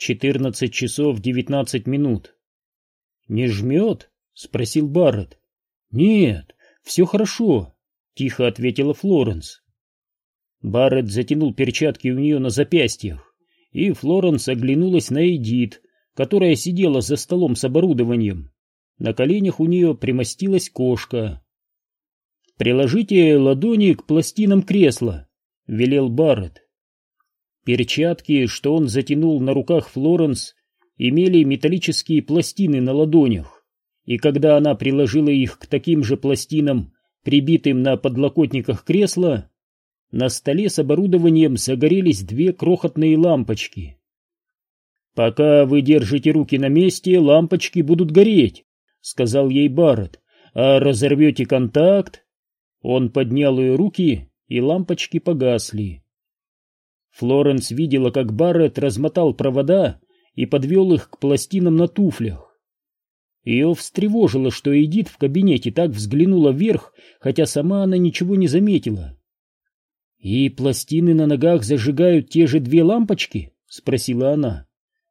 14 часов 19 минут. «Не жмет?» — спросил Барретт. «Нет, все хорошо», — тихо ответила Флоренс. Барретт затянул перчатки у нее на запястьях, и Флоренс оглянулась на Эдит, которая сидела за столом с оборудованием. На коленях у нее примостилась кошка. «Приложите ладони к пластинам кресла», — велел Барретт. Перчатки, что он затянул на руках Флоренс, имели металлические пластины на ладонях, и когда она приложила их к таким же пластинам, прибитым на подлокотниках кресла, на столе с оборудованием загорелись две крохотные лампочки. «Пока вы держите руки на месте, лампочки будут гореть», — сказал ей Барретт. «А разорвете контакт?» Он поднял ее руки, и лампочки погасли. Флоренс видела, как Барретт размотал провода и подвел их к пластинам на туфлях. Ее встревожило, что Эдит в кабинете так взглянула вверх, хотя сама она ничего не заметила. «И пластины на ногах зажигают те же две лампочки?» — спросила она.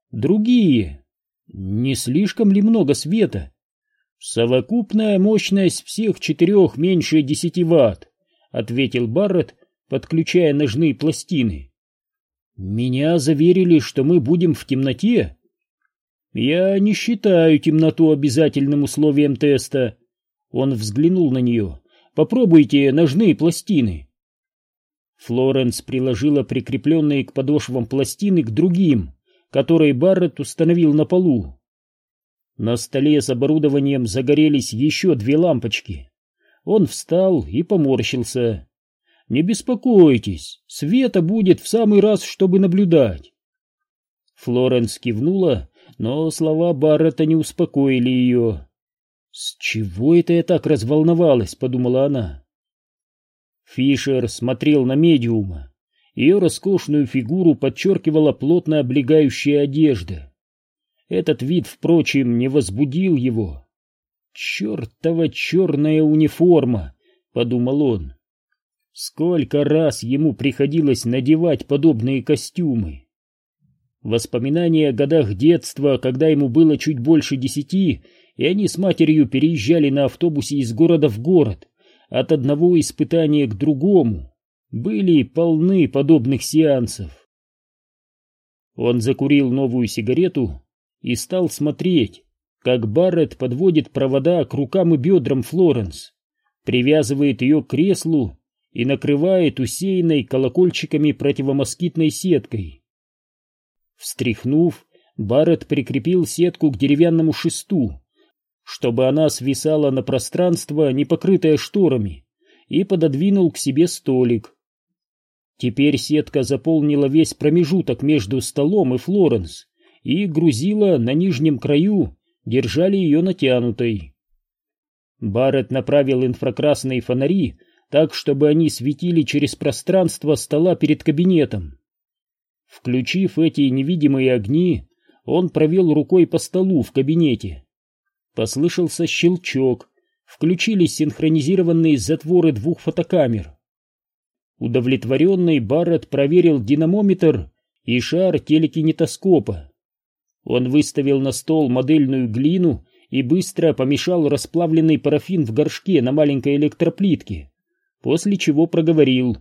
«Другие. Не слишком ли много света?» «Совокупная мощность всех четырех меньше десяти ватт», — ответил Барретт, подключая ножные пластины. «Меня заверили, что мы будем в темноте». «Я не считаю темноту обязательным условием теста». Он взглянул на нее. «Попробуйте ножные пластины». Флоренс приложила прикрепленные к подошвам пластины к другим, которые Барретт установил на полу. На столе с оборудованием загорелись еще две лампочки. Он встал и поморщился. «Не беспокойтесь, света будет в самый раз, чтобы наблюдать». Флоренс кивнула, но слова Баррета не успокоили ее. «С чего это я так разволновалась?» — подумала она. Фишер смотрел на медиума. Ее роскошную фигуру подчеркивала плотно облегающая одежда. Этот вид, впрочем, не возбудил его. «Чертова черная униформа!» — подумал он. Сколько раз ему приходилось надевать подобные костюмы. Воспоминания о годах детства, когда ему было чуть больше десяти, и они с матерью переезжали на автобусе из города в город, от одного испытания к другому, были полны подобных сеансов. Он закурил новую сигарету и стал смотреть, как Барретт подводит провода к рукам и бедрам Флоренс, привязывает ее к креслу и накрывает усеянной колокольчиками противомоскитной сеткой. Встряхнув, Барретт прикрепил сетку к деревянному шесту, чтобы она свисала на пространство, не покрытое шторами, и пододвинул к себе столик. Теперь сетка заполнила весь промежуток между столом и Флоренс и грузила на нижнем краю, держали ее натянутой. Барретт направил инфракрасные фонари так, чтобы они светили через пространство стола перед кабинетом. Включив эти невидимые огни, он провел рукой по столу в кабинете. Послышался щелчок, включились синхронизированные затворы двух фотокамер. Удовлетворенный Барретт проверил динамометр и шар телекинетоскопа. Он выставил на стол модельную глину и быстро помешал расплавленный парафин в горшке на маленькой электроплитке, после чего проговорил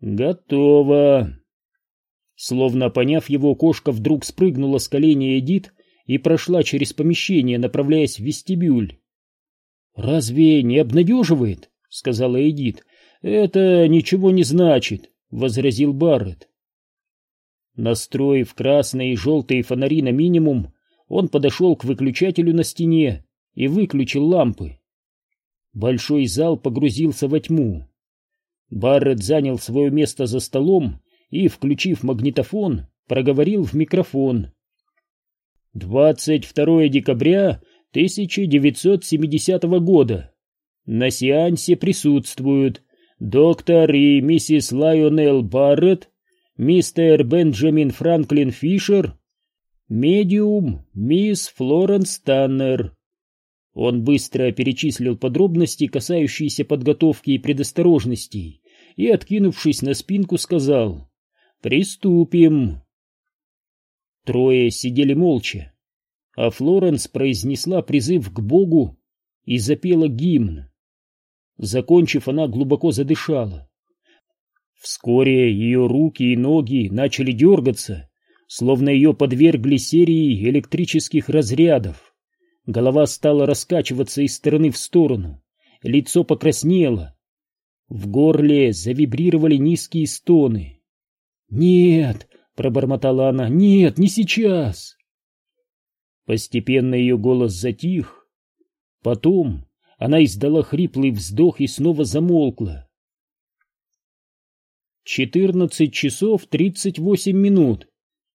«Готово». Словно поняв его, кошка вдруг спрыгнула с колени Эдит и прошла через помещение, направляясь в вестибюль. «Разве не обнадеживает?» — сказала Эдит. «Это ничего не значит», — возразил Барретт. Настроив красные и желтые фонари на минимум, он подошел к выключателю на стене и выключил лампы. Большой зал погрузился во тьму. Барретт занял свое место за столом и, включив магнитофон, проговорил в микрофон. 22 декабря 1970 года. На сеансе присутствуют доктор и миссис Лайонел Барретт, мистер Бенджамин Франклин Фишер, медиум мисс Флоренс Таннер. Он быстро перечислил подробности, касающиеся подготовки и предосторожностей, и, откинувшись на спинку, сказал «Приступим». Трое сидели молча, а Флоренс произнесла призыв к Богу и запела гимн. Закончив, она глубоко задышала. Вскоре ее руки и ноги начали дергаться, словно ее подвергли серии электрических разрядов. Голова стала раскачиваться из стороны в сторону, лицо покраснело. В горле завибрировали низкие стоны. «Нет!» — пробормотала она. «Нет, не сейчас!» Постепенно ее голос затих. Потом она издала хриплый вздох и снова замолкла. Четырнадцать часов тридцать восемь минут.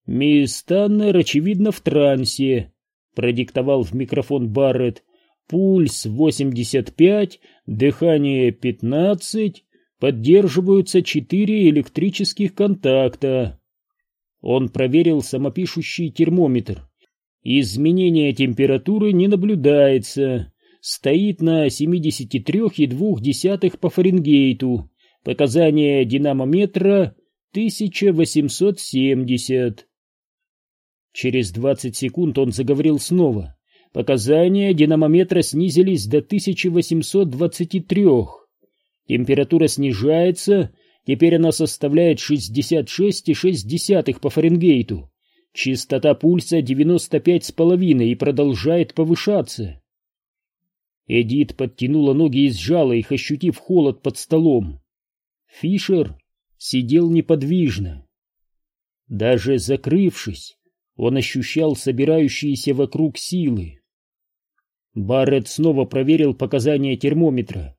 Мисс Таннер, очевидно, в трансе, продиктовал в микрофон Барретт. Пульс 85, дыхание 15, поддерживаются четыре электрических контакта. Он проверил самопишущий термометр. Изменения температуры не наблюдается. Стоит на 73,2 по Фаренгейту. Показания динамометра 1870. Через 20 секунд он заговорил снова. Показания динамометра снизились до 1823. Температура снижается, теперь она составляет 66,6 по Фаренгейту. Частота пульса 95,5 и продолжает повышаться. Эдит подтянула ноги и сжала их, ощутив холод под столом. Фишер сидел неподвижно. Даже закрывшись, он ощущал собирающиеся вокруг силы. Барретт снова проверил показания термометра.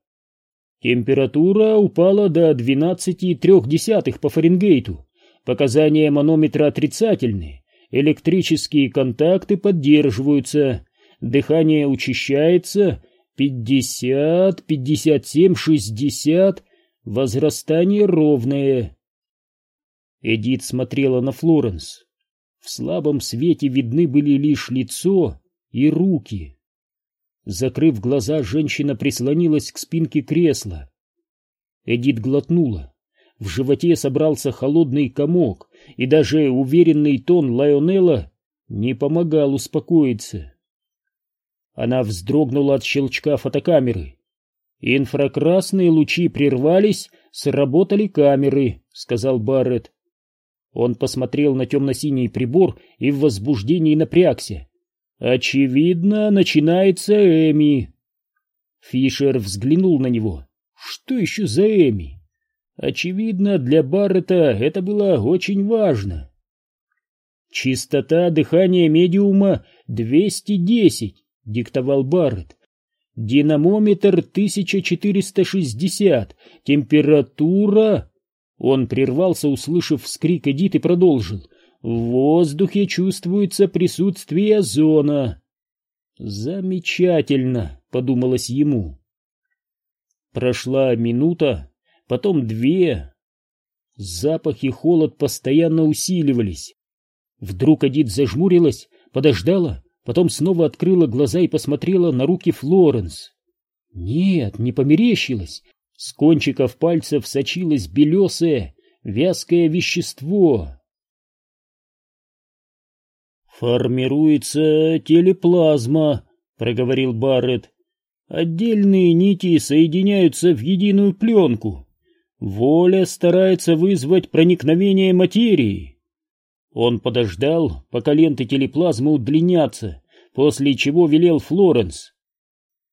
Температура упала до 12,3 по Фаренгейту. Показания манометра отрицательные. Электрические контакты поддерживаются. Дыхание учащается. 50, 57, 60. Возрастание ровное. Эдит смотрела на Флоренс. В слабом свете видны были лишь лицо и руки. Закрыв глаза, женщина прислонилась к спинке кресла. Эдит глотнула. В животе собрался холодный комок, и даже уверенный тон Лайонелла не помогал успокоиться. Она вздрогнула от щелчка фотокамеры. «Инфракрасные лучи прервались, сработали камеры», — сказал Барретт. Он посмотрел на темно-синий прибор и в возбуждении напрягся. Очевидно, начинается Эми. Фишер взглянул на него. Что еще за Эми? Очевидно, для Баррета это было очень важно. Частота дыхания медиума 210, диктовал Баррет. Динамометр 1460, температура... Он прервался, услышав вскрик Эдит и продолжил. В воздухе чувствуется присутствие озона. Замечательно, подумалось ему. Прошла минута, потом две. Запах и холод постоянно усиливались. Вдруг Адит зажмурилась, подождала, потом снова открыла глаза и посмотрела на руки Флоренс. Нет, не померещилась. С кончиков пальцев сочилось белесое, вязкое вещество. «Формируется телеплазма», — проговорил Барретт. «Отдельные нити соединяются в единую пленку. Воля старается вызвать проникновение материи». Он подождал, пока ленты телеплазмы удлинятся, после чего велел Флоренс.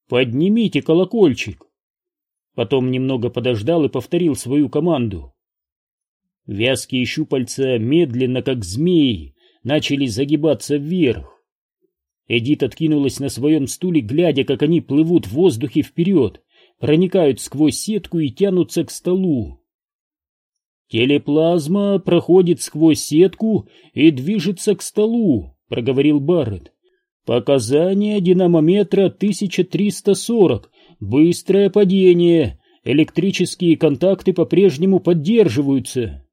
«Поднимите колокольчик». Потом немного подождал и повторил свою команду. Вязкие щупальца медленно, как змеи, начали загибаться вверх. Эдит откинулась на своем стуле, глядя, как они плывут в воздухе вперед, проникают сквозь сетку и тянутся к столу. «Телеплазма проходит сквозь сетку и движется к столу», — проговорил Барретт. «Показания динамометра 1340, быстрое падение, электрические контакты по-прежнему поддерживаются».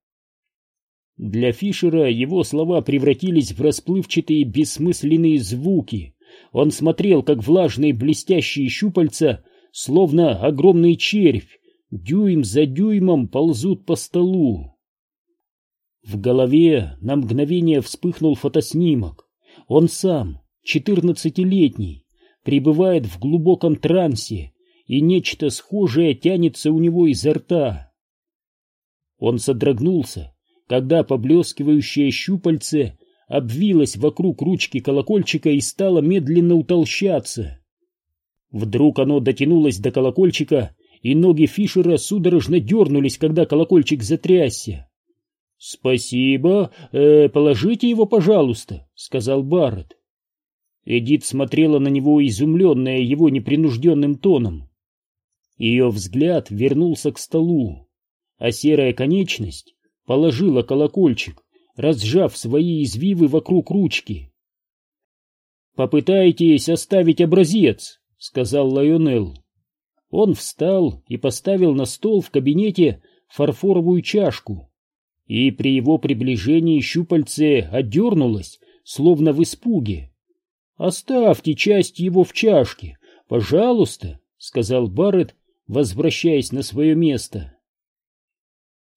Для Фишера его слова превратились в расплывчатые бессмысленные звуки. Он смотрел, как влажные блестящие щупальца, словно огромный червь, дюйм за дюймом ползут по столу. В голове на мгновение вспыхнул фотоснимок. Он сам, четырнадцатилетний, пребывает в глубоком трансе, и нечто схожее тянется у него изо рта. Он содрогнулся, когда поблескивающее щупальце обвилось вокруг ручки колокольчика и стало медленно утолщаться. Вдруг оно дотянулось до колокольчика, и ноги Фишера судорожно дернулись, когда колокольчик затрясся. — Спасибо, э, положите его, пожалуйста, — сказал Барретт. Эдит смотрела на него, изумленная его непринужденным тоном. Ее взгляд вернулся к столу, а серая конечность положила колокольчик, разжав свои извивы вокруг ручки. «Попытайтесь оставить образец», — сказал Лайонел. Он встал и поставил на стол в кабинете фарфоровую чашку, и при его приближении щупальце отдернулось, словно в испуге. «Оставьте часть его в чашке, пожалуйста», — сказал Барретт, возвращаясь на свое место.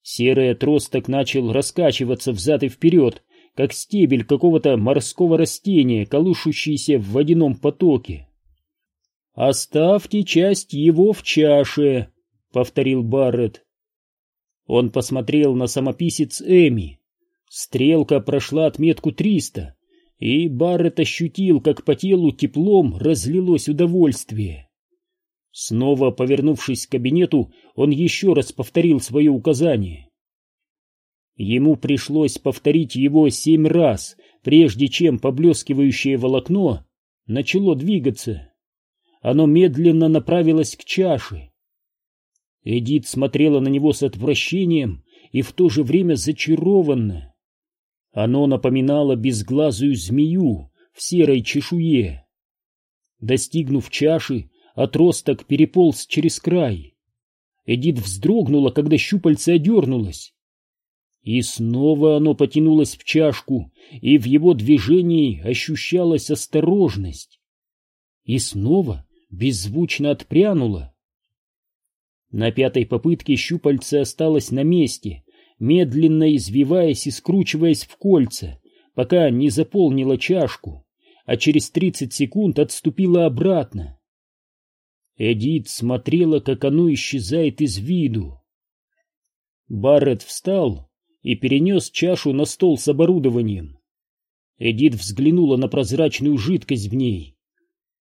Серый отросток начал раскачиваться взад и вперед, как стебель какого-то морского растения, колышущийся в водяном потоке. «Оставьте часть его в чаше», — повторил Барретт. Он посмотрел на самописец Эми. Стрелка прошла отметку триста, и Барретт ощутил, как по телу теплом разлилось удовольствие. Снова повернувшись к кабинету, он еще раз повторил свое указание. Ему пришлось повторить его семь раз, прежде чем поблескивающее волокно начало двигаться. Оно медленно направилось к чаше. Эдит смотрела на него с отвращением и в то же время зачарованно. Оно напоминало безглазую змею в серой чешуе. Достигнув чаши, отросток переполз через край. Эдит вздрогнула, когда щупальце одернулось. И снова оно потянулось в чашку, и в его движении ощущалась осторожность. И снова беззвучно отпрянуло. На пятой попытке щупальце осталось на месте, медленно извиваясь и скручиваясь в кольца, пока не заполнило чашку, а через тридцать секунд отступило обратно. Эдит смотрела, как оно исчезает из виду. Барретт встал и перенес чашу на стол с оборудованием. Эдит взглянула на прозрачную жидкость в ней.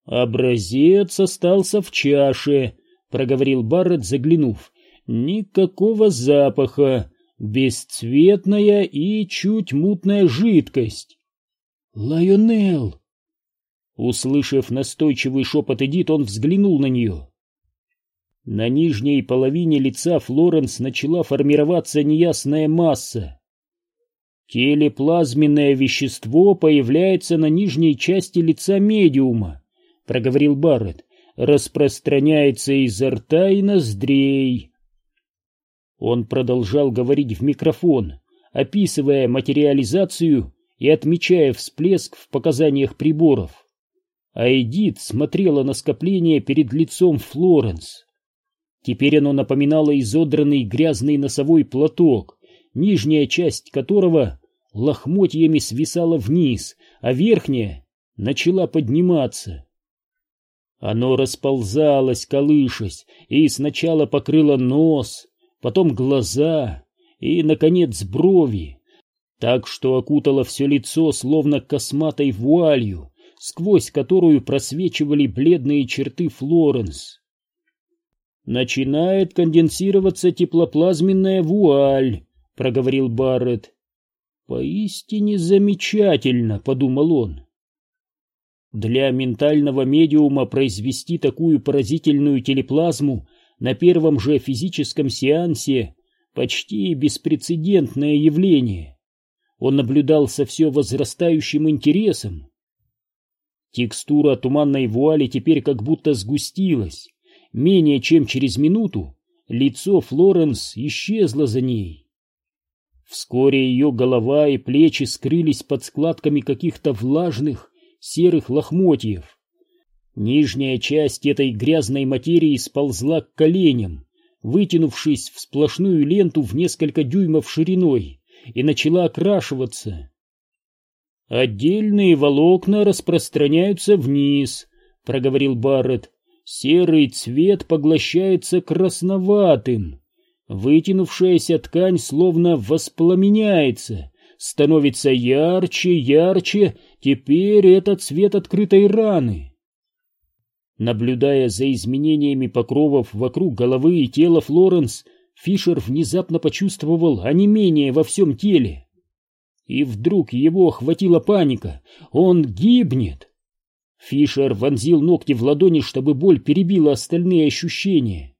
«Образец остался в чаше», — проговорил Барретт, заглянув. «Никакого запаха, бесцветная и чуть мутная жидкость». «Лайонел!» Услышав настойчивый шепот Эдит, он взглянул на нее. На нижней половине лица Флоренс начала формироваться неясная масса. Телеплазменное вещество появляется на нижней части лица медиума, проговорил Барретт, распространяется изо рта и ноздрей. Он продолжал говорить в микрофон, описывая материализацию и отмечая всплеск в показаниях приборов а Эдит смотрела на скопление перед лицом Флоренс. Теперь оно напоминало изодранный грязный носовой платок, нижняя часть которого лохмотьями свисала вниз, а верхняя начала подниматься. Оно расползалось, колышась, и сначала покрыло нос, потом глаза и, наконец, брови, так что окутало все лицо словно косматой вуалью, сквозь которую просвечивали бледные черты Флоренс. «Начинает конденсироваться теплоплазменная вуаль», — проговорил Барретт. «Поистине замечательно», — подумал он. Для ментального медиума произвести такую поразительную телеплазму на первом же физическом сеансе почти беспрецедентное явление. Он наблюдал со все возрастающим интересом. Текстура туманной вуали теперь как будто сгустилась. Менее чем через минуту лицо Флоренс исчезло за ней. Вскоре ее голова и плечи скрылись под складками каких-то влажных серых лохмотьев. Нижняя часть этой грязной материи сползла к коленям, вытянувшись в сплошную ленту в несколько дюймов шириной и начала окрашиваться. «Отдельные волокна распространяются вниз», — проговорил Барретт. «Серый цвет поглощается красноватым. Вытянувшаяся ткань словно воспламеняется, становится ярче, ярче. Теперь это цвет открытой раны». Наблюдая за изменениями покровов вокруг головы и тела Флоренс, Фишер внезапно почувствовал онемение во всем теле. И вдруг его охватила паника. Он гибнет. Фишер вонзил ногти в ладони, чтобы боль перебила остальные ощущения.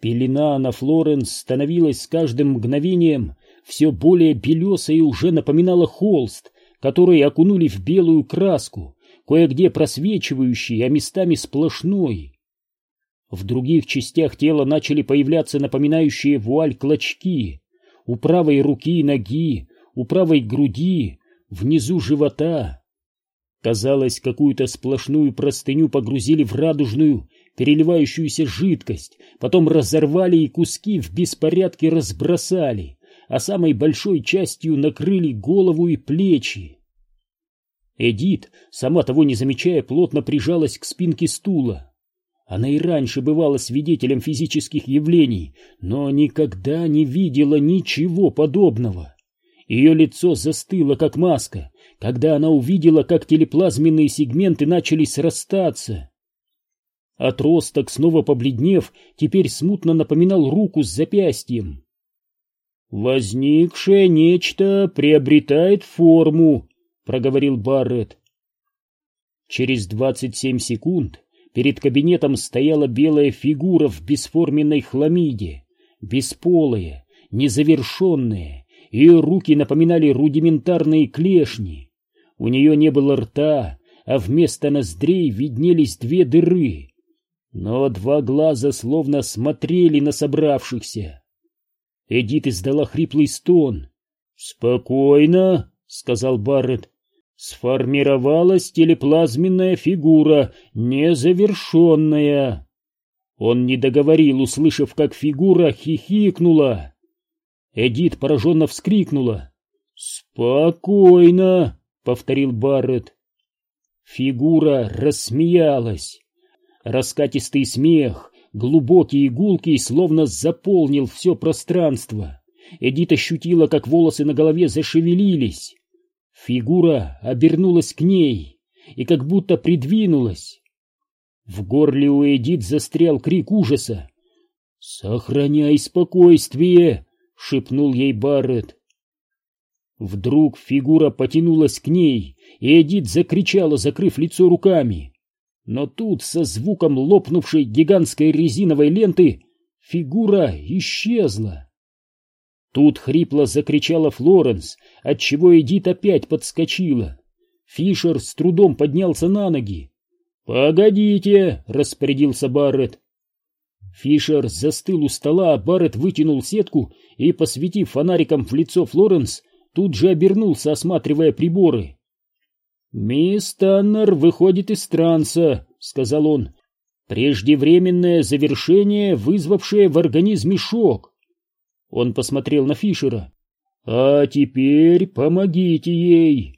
Пелена на Флоренс становилась с каждым мгновением все более белесой и уже напоминала холст, который окунули в белую краску, кое-где просвечивающий, а местами сплошной. В других частях тела начали появляться напоминающие вуаль клочки, у правой руки и ноги, у правой груди, внизу живота. Казалось, какую-то сплошную простыню погрузили в радужную, переливающуюся жидкость, потом разорвали и куски в беспорядке разбросали, а самой большой частью накрыли голову и плечи. Эдит, сама того не замечая, плотно прижалась к спинке стула. Она и раньше бывала свидетелем физических явлений, но никогда не видела ничего подобного. Ее лицо застыло, как маска, когда она увидела, как телеплазменные сегменты начали срастаться. Отросток, снова побледнев, теперь смутно напоминал руку с запястьем. «Возникшее нечто приобретает форму», — проговорил Барретт. Через двадцать семь секунд Перед кабинетом стояла белая фигура в бесформенной хламиде, бесполая, незавершенная, ее руки напоминали рудиментарные клешни. У нее не было рта, а вместо ноздрей виднелись две дыры. Но два глаза словно смотрели на собравшихся. Эдит издала хриплый стон. «Спокойно», — сказал Барретт. Сформировалась телеплазменная фигура, незавершенная. Он не договорил, услышав, как фигура хихикнула. Эдит пораженно вскрикнула. «Спокойно», — повторил Барретт. Фигура рассмеялась. Раскатистый смех, глубокий и словно заполнил все пространство. Эдит ощутила, как волосы на голове зашевелились. Фигура обернулась к ней и как будто придвинулась. В горле у Эдит застрял крик ужаса. «Сохраняй спокойствие!» — шепнул ей Барретт. Вдруг фигура потянулась к ней, и Эдит закричала, закрыв лицо руками. Но тут, со звуком лопнувшей гигантской резиновой ленты, фигура исчезла. Тут хрипло закричала Флоренс, отчего Эдит опять подскочила. Фишер с трудом поднялся на ноги. «Погодите!» — распорядился Барретт. Фишер застыл у стола, а Барретт вытянул сетку и, посветив фонариком в лицо Флоренс, тут же обернулся, осматривая приборы. «Мисс Таннер выходит из транса», — сказал он. «Преждевременное завершение, вызвавшее в организме шок. Он посмотрел на Фишера. «А теперь помогите ей!»